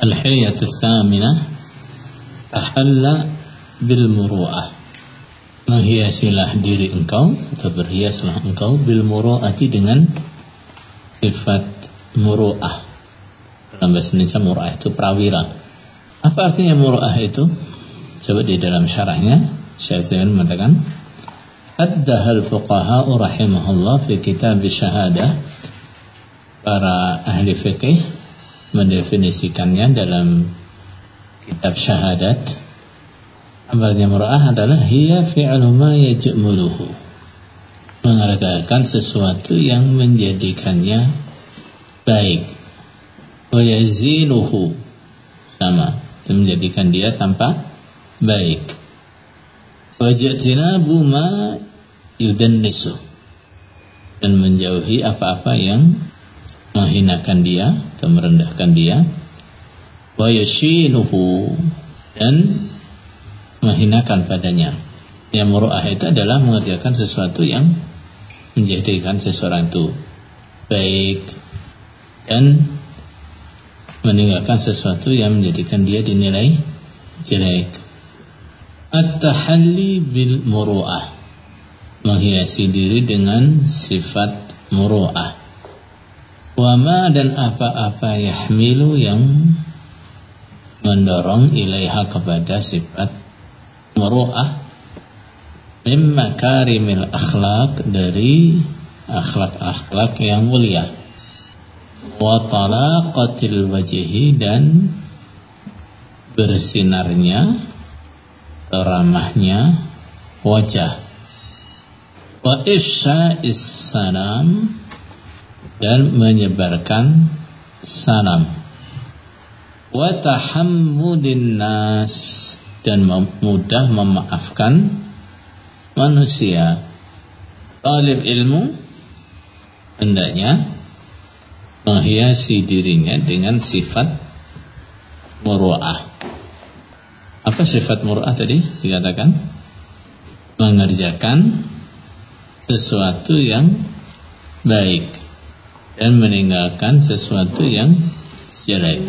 Thaminah tahalla bil muru'ah. Menghiasilah diri engkau atau berhiaslah engkau bil muru'ati dengan sifat muru'ah. Dalam bahasa Indonesia muru'ah itu prawira. Apa artinya muru'ah itu? Coba di dalam syarahnya Syekh mengatakan Addahal fuqaha rahimahullah fi kitab syahadah para ahli fikih mendefinisikannya dalam kitab syahadat. Amalnya mura'ah adalah hiya fi'lu ma yajmuluhu. Mengerjakan sesuatu yang menjadikannya baik. Wa yazinuhu sama menjadikan dia tampak baik. Wajatinabu ma yudannisu. Dan menjauhi apa-apa yang menghinakan dia atau merendahkan dia. Wa yashinuhu dan menghinakan padanya. Yang muru'ah itu adalah mengerjakan sesuatu yang menjadikan seseorang itu baik dan meninggalkan sesuatu yang menjadikan dia dinilai jelek. At-tahalli bil muru'ah. Menghiasi diri dengan sifat muru'ah Wama dan apa-apa yahmilu yang mendorong ilaiha kepada sifat muru'ah mimma karimil akhlak dari akhlak-akhlak yang mulia. Wa talaqatil wajhi dan bersinarnya ramahnya wajah. Wa isya'is salam dan menyebarkan salam wa tahammudin nas dan mudah memaafkan manusia. Talib ilmu hendaknya menghiasi dirinya dengan sifat muru'ah. Apa sifat muru'ah tadi dikatakan? Mengerjakan sesuatu yang baik dan meninggalkan sesuatu yang jelek.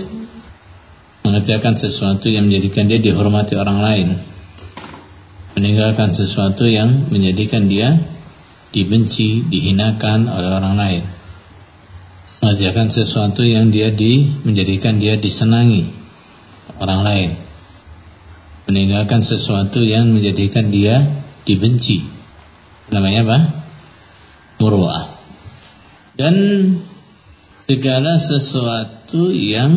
Mengerjakan sesuatu yang menjadikan dia dihormati orang lain. Meninggalkan sesuatu yang menjadikan dia dibenci, dihinakan oleh orang lain. Mengerjakan sesuatu yang dia di menjadikan dia disenangi orang lain. Meninggalkan sesuatu yang menjadikan dia dibenci. Namanya apa? Muru'ah dan segala sesuatu yang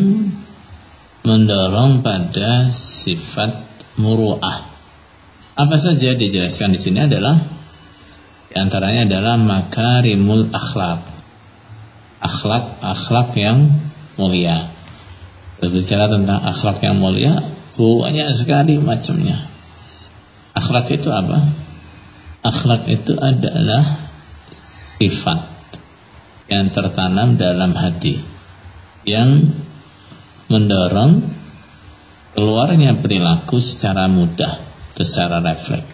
mendorong pada sifat muru'ah. Apa saja dijelaskan di sini adalah di antaranya adalah makarimul akhlak. Akhlak-akhlak yang mulia. Berbicara tentang akhlak yang mulia, banyak sekali macamnya. Akhlak itu apa? Akhlak itu adalah sifat yang tertanam dalam hati yang mendorong keluarnya perilaku secara mudah secara refleks.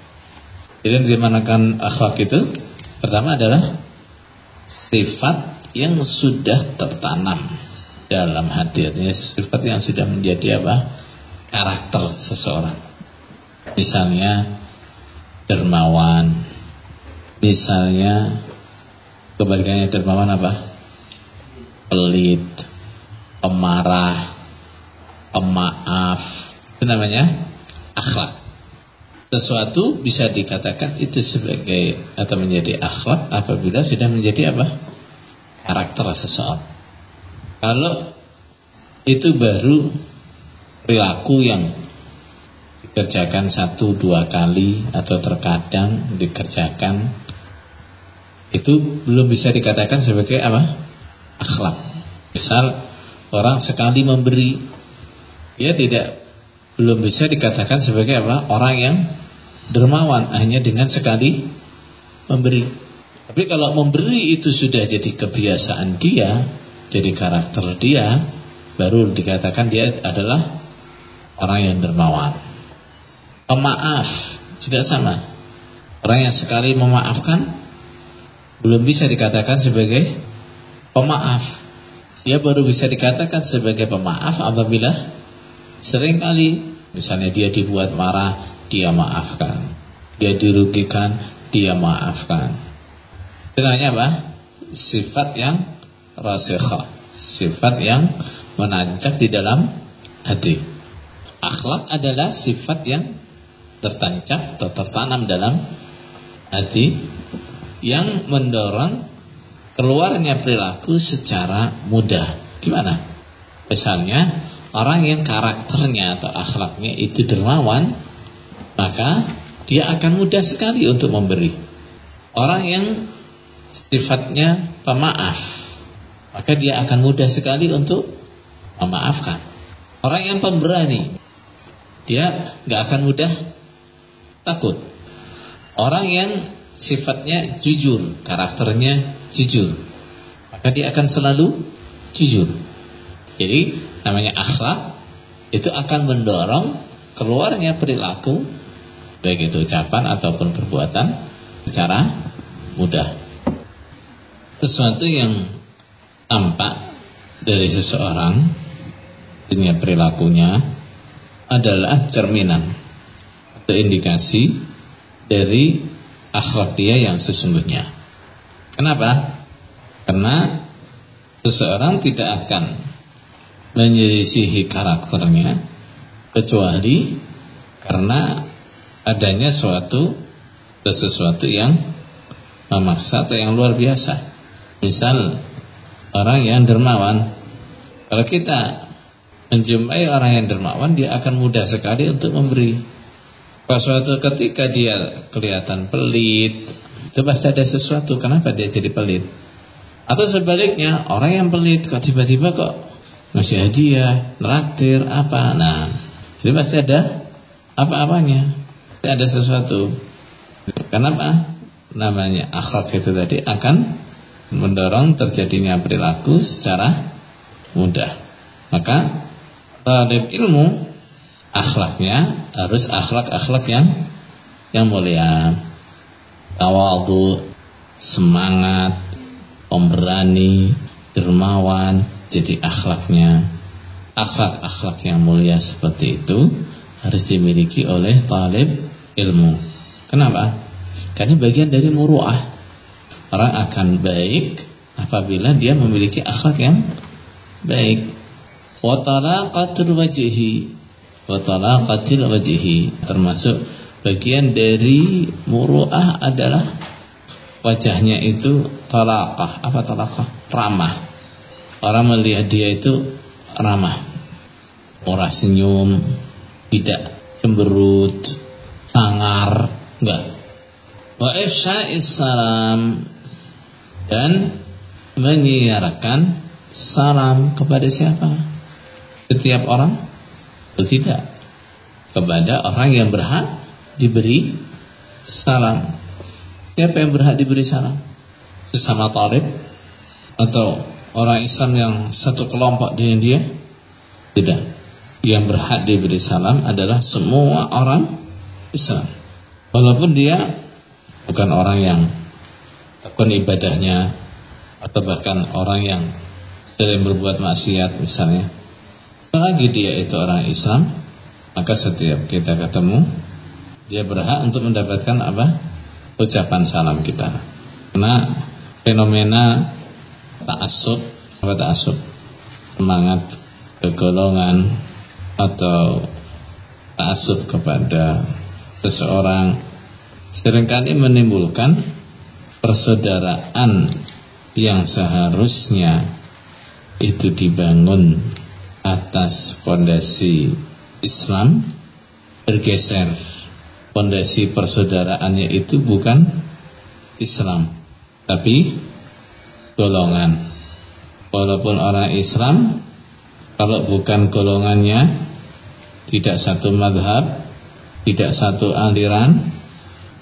Jadi dimanakan akhlak itu? Pertama adalah sifat yang sudah tertanam dalam hati artinya sifat yang sudah menjadi apa? karakter seseorang. Misalnya dermawan, misalnya Kebalikannya dermawan apa? Pelit, pemarah, pemaaf. Itu namanya akhlak. Sesuatu bisa dikatakan itu sebagai atau menjadi akhlak apabila sudah menjadi apa? Karakter seseorang. Kalau itu baru perilaku yang dikerjakan satu dua kali atau terkadang dikerjakan itu belum bisa dikatakan sebagai apa? akhlak. Misal orang sekali memberi dia tidak belum bisa dikatakan sebagai apa? orang yang dermawan hanya dengan sekali memberi. Tapi kalau memberi itu sudah jadi kebiasaan dia, jadi karakter dia, baru dikatakan dia adalah orang yang dermawan. Pemaaf juga sama. Orang yang sekali memaafkan belum bisa dikatakan sebagai pemaaf. Dia baru bisa dikatakan sebagai pemaaf apabila sering kali misalnya dia dibuat marah, dia maafkan. Dia dirugikan, dia maafkan. Itu apa? Sifat yang rasikha, sifat yang menancap di dalam hati. Akhlak adalah sifat yang tertancap atau tertanam dalam hati yang mendorong keluarnya perilaku secara mudah. Gimana? Misalnya orang yang karakternya atau akhlaknya itu dermawan, maka dia akan mudah sekali untuk memberi. Orang yang sifatnya pemaaf, maka dia akan mudah sekali untuk memaafkan. Orang yang pemberani, dia nggak akan mudah takut. Orang yang sifatnya jujur, karakternya jujur, maka dia akan selalu jujur. Jadi namanya akhlak itu akan mendorong keluarnya perilaku baik itu ucapan ataupun perbuatan secara mudah. Sesuatu yang tampak dari seseorang dengan perilakunya adalah cerminan atau indikasi dari akhlak dia yang sesungguhnya. Kenapa? Karena seseorang tidak akan menyelisihi karakternya kecuali karena adanya suatu sesuatu yang memaksa atau yang luar biasa. Misal orang yang dermawan. Kalau kita menjumpai orang yang dermawan, dia akan mudah sekali untuk memberi. Pas suatu ketika dia kelihatan pelit, itu pasti ada sesuatu. Kenapa dia jadi pelit? Atau sebaliknya, orang yang pelit kok tiba-tiba kok masih hadiah, neraktir, apa? Nah, jadi pasti ada apa-apanya. Ada sesuatu. Kenapa? Namanya akhlak itu tadi akan mendorong terjadinya perilaku secara mudah. Maka talib ilmu akhlaknya harus akhlak-akhlak yang yang mulia. Tawadu, semangat, pemberani, dermawan, jadi akhlaknya akhlak-akhlak yang mulia seperti itu harus dimiliki oleh talib ilmu. Kenapa? Karena bagian dari muruah. Orang akan baik apabila dia memiliki akhlak yang baik. Wa talaqatul wa talaqatil termasuk bagian dari muruah adalah wajahnya itu talaqah. Apa talaqah? Ramah. Orang melihat dia itu ramah. Murah senyum tidak cemberut sangar enggak. Wa ifsya'is salam. Dan menyiarkan salam kepada siapa? Setiap orang atau tidak kepada orang yang berhak diberi salam. Siapa yang berhak diberi salam? Sesama talib atau orang Islam yang satu kelompok dengan dia? Tidak. Yang berhak diberi salam adalah semua orang Islam. Walaupun dia bukan orang yang bukan ibadahnya atau bahkan orang yang sering berbuat maksiat misalnya Selagi dia itu orang Islam Maka setiap kita ketemu Dia berhak untuk mendapatkan apa? Ucapan salam kita Karena fenomena Ta'asub Apa ta'asub? Semangat kegolongan Atau Ta'asub kepada Seseorang Seringkali menimbulkan Persaudaraan Yang seharusnya Itu dibangun atas fondasi Islam bergeser fondasi persaudaraannya itu bukan Islam tapi golongan. Walaupun orang Islam kalau bukan golongannya tidak satu madhab tidak satu aliran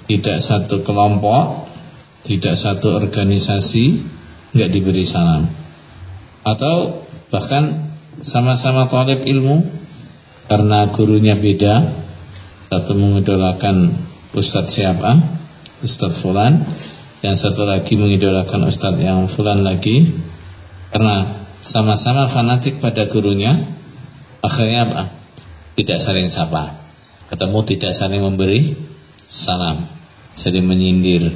tidak satu kelompok tidak satu organisasi nggak diberi salam. Atau bahkan sama-sama talib ilmu karena gurunya beda satu mengidolakan ustadz siapa ustadz fulan yang satu lagi mengidolakan ustadz yang fulan lagi karena sama-sama fanatik pada gurunya, akhirnya apa? Tidak saling sapa. Ketemu tidak saling memberi salam. Jadi menyindir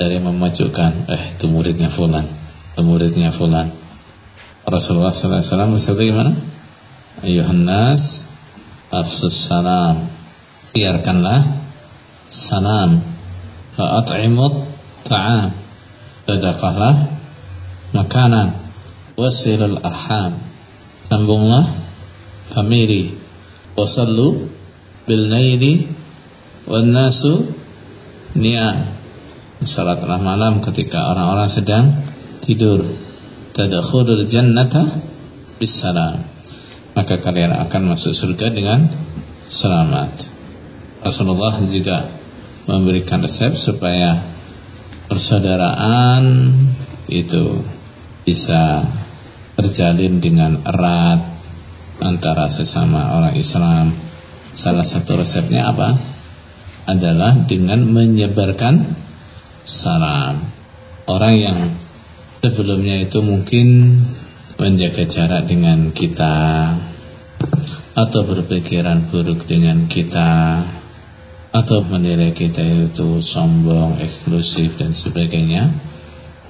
dari memajukan, eh itu muridnya fulan, itu muridnya fulan. Rasulullah SAW bersabda gimana? Ayuhan nas, afsus salam. Biarkanlah salam. Fa'at'imut ta'am. Sedekahlah makanan. Wasilul arham. Sambunglah famili. Wasallu bil naili wan nasu. Salatlah malam ketika orang-orang sedang tidur. Tadkhulul jannata bisalam. Maka kalian akan masuk surga dengan selamat. Rasulullah juga memberikan resep supaya persaudaraan itu bisa terjalin dengan erat antara sesama orang Islam. Salah satu resepnya apa? Adalah dengan menyebarkan salam. Orang yang sebelumnya itu mungkin menjaga jarak dengan kita atau berpikiran buruk dengan kita atau menilai kita itu sombong, eksklusif dan sebagainya.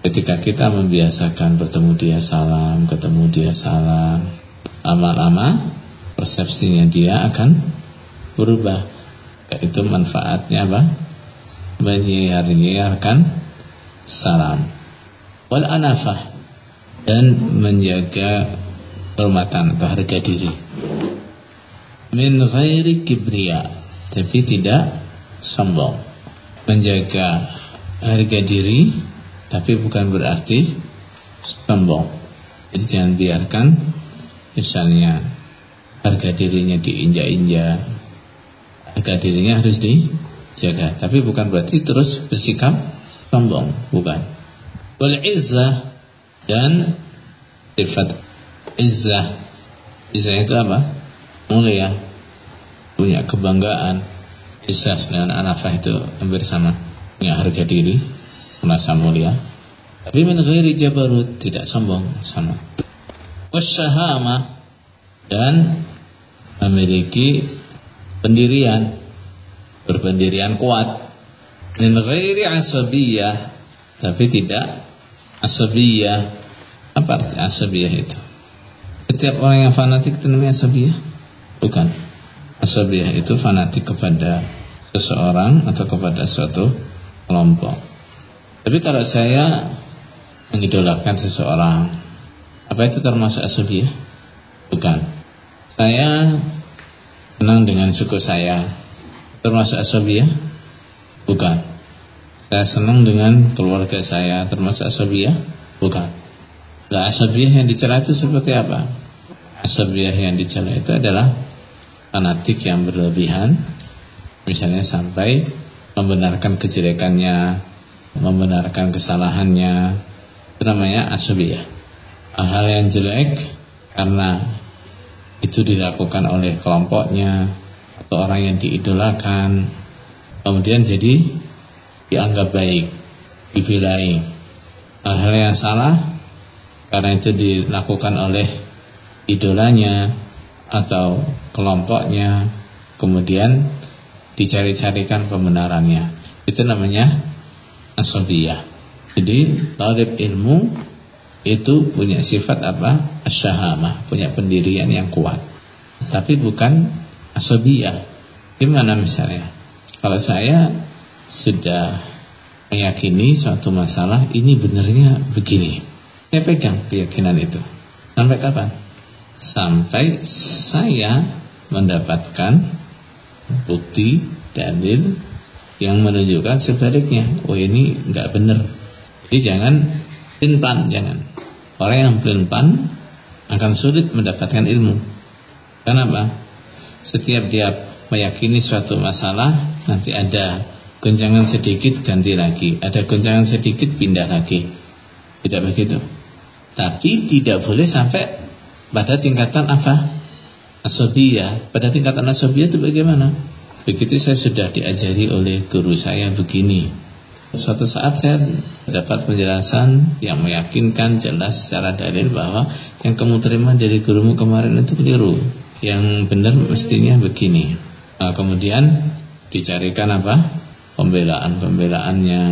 Ketika kita membiasakan bertemu dia salam, ketemu dia salam, lama-lama persepsinya dia akan berubah. Itu manfaatnya apa? Menyiar-nyiarkan salam. Wal anafah dan menjaga kehormatan atau harga diri. Min ghairi kibriya, tapi tidak sombong. Menjaga harga diri tapi bukan berarti sombong. Jadi jangan biarkan misalnya harga dirinya diinjak-injak. Harga dirinya harus dijaga, tapi bukan berarti terus bersikap sombong, bukan. Wal izzah dan sifat izzah. Izzah itu apa? Mulia, punya kebanggaan. Izzah dengan anafah itu hampir sama, punya harga diri, merasa mulia. Tapi min ghairi jabarut, tidak sombong, sama. Wasyahama dan memiliki pendirian, berpendirian kuat. Min ghairi asabiyah, tapi tidak asabiyah. Apa arti asabiyah itu? Setiap orang yang fanatik itu namanya asabiyah? Bukan. Asabiyah itu fanatik kepada seseorang atau kepada suatu kelompok. Tapi kalau saya mengidolakan seseorang, apa itu termasuk asabiyah? Bukan. Saya senang dengan suku saya, termasuk asabiyah? Bukan. Saya senang dengan keluarga saya, termasuk asabiyah? Bukan. Nah, asabiyah yang dicela itu seperti apa? Asabiyah yang dicela itu adalah fanatik yang berlebihan, misalnya sampai membenarkan kejelekannya, membenarkan kesalahannya itu namanya asabiyah hal yang jelek karena itu dilakukan oleh kelompoknya atau orang yang diidolakan kemudian jadi dianggap baik dibelai hal yang salah karena itu dilakukan oleh idolanya atau kelompoknya kemudian dicari-carikan pembenarannya itu namanya asabiyah. Jadi talib ilmu itu punya sifat apa? Asyahamah, punya pendirian yang kuat. Tapi bukan asabiyah. Gimana misalnya? Kalau saya sudah meyakini suatu masalah ini benarnya begini. Saya pegang keyakinan itu. Sampai kapan? Sampai saya mendapatkan bukti dalil yang menunjukkan sebaliknya. Oh ini nggak benar. Jadi jangan plan jangan. Orang yang plan akan sulit mendapatkan ilmu. Kenapa? Setiap dia meyakini suatu masalah, nanti ada goncangan sedikit ganti lagi, ada goncangan sedikit pindah lagi. Tidak begitu. Tapi tidak boleh sampai pada tingkatan apa? Asobiyah. Pada tingkatan asobiyah itu bagaimana? Begitu saya sudah diajari oleh guru saya begini. Suatu saat saya dapat penjelasan yang meyakinkan jelas secara dalil bahwa yang kamu terima dari gurumu kemarin itu keliru yang benar mestinya begini nah, kemudian dicarikan apa pembelaan pembelaannya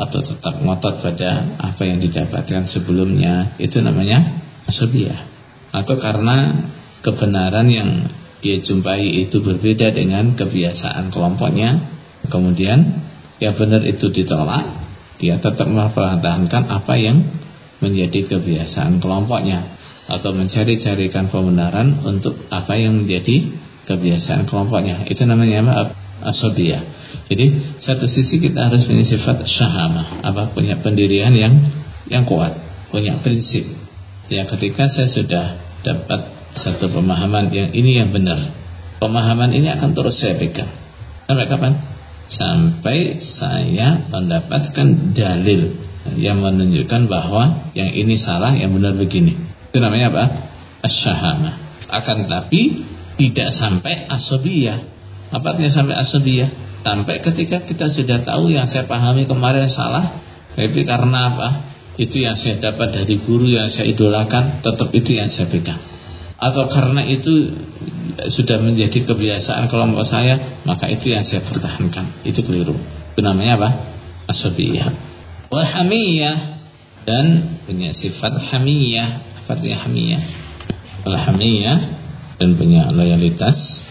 atau tetap ngotot pada apa yang didapatkan sebelumnya itu namanya asabiyah atau karena kebenaran yang dia jumpai itu berbeda dengan kebiasaan kelompoknya kemudian yang benar itu ditolak dia tetap mempertahankan apa yang menjadi kebiasaan kelompoknya atau mencari-carikan pembenaran untuk apa yang menjadi kebiasaan kelompoknya. Itu namanya apa? Asobiyah. Jadi satu sisi kita harus punya sifat syahama, apa punya pendirian yang yang kuat, punya prinsip. Ya ketika saya sudah dapat satu pemahaman yang ini yang benar, pemahaman ini akan terus saya pegang. Sampai kapan? Sampai saya mendapatkan dalil yang menunjukkan bahwa yang ini salah, yang benar begini. Itu namanya apa? Asyahama. Akan tetapi tidak sampai asobiyah. Apa artinya sampai asobiyah? Sampai ketika kita sudah tahu yang saya pahami kemarin salah, tapi karena apa? Itu yang saya dapat dari guru yang saya idolakan, tetap itu yang saya pegang. Atau karena itu sudah menjadi kebiasaan kelompok saya, maka itu yang saya pertahankan. Itu keliru. Itu namanya apa? Asobiyah wal hamiyah dan punya sifat hamiyah apa artinya hamiyah hamiyah dan punya loyalitas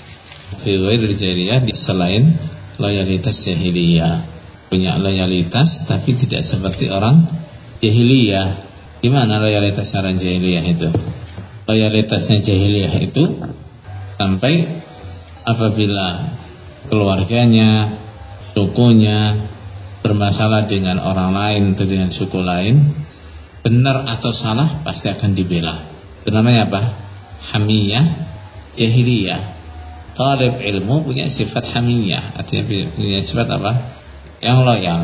fi jahiliyah selain loyalitas jahiliyah punya loyalitas tapi tidak seperti orang jahiliyah gimana loyalitas orang jahiliyah itu loyalitasnya jahiliyah itu sampai apabila keluarganya sukunya bermasalah dengan orang lain atau dengan suku lain, benar atau salah pasti akan dibela. Itu namanya apa? Hamiyah jahiliyah. Talib ilmu punya sifat hamiyah, artinya punya sifat apa? Yang loyal.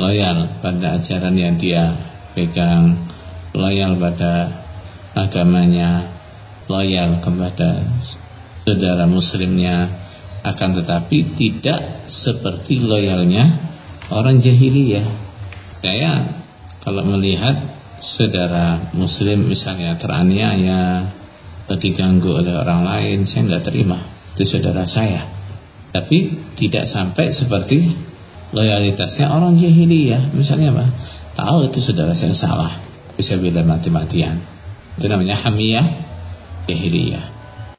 Loyal pada ajaran yang dia pegang, loyal pada agamanya, loyal kepada saudara muslimnya, akan tetapi tidak seperti loyalnya orang jahiliyah. Saya kalau melihat saudara muslim misalnya teraniaya atau diganggu oleh orang lain, saya nggak terima. Itu saudara saya. Tapi tidak sampai seperti loyalitasnya orang jahiliyah. Misalnya apa? Tahu itu saudara saya salah, bisa bila mati-matian. Itu namanya hamiyah jahiliyah.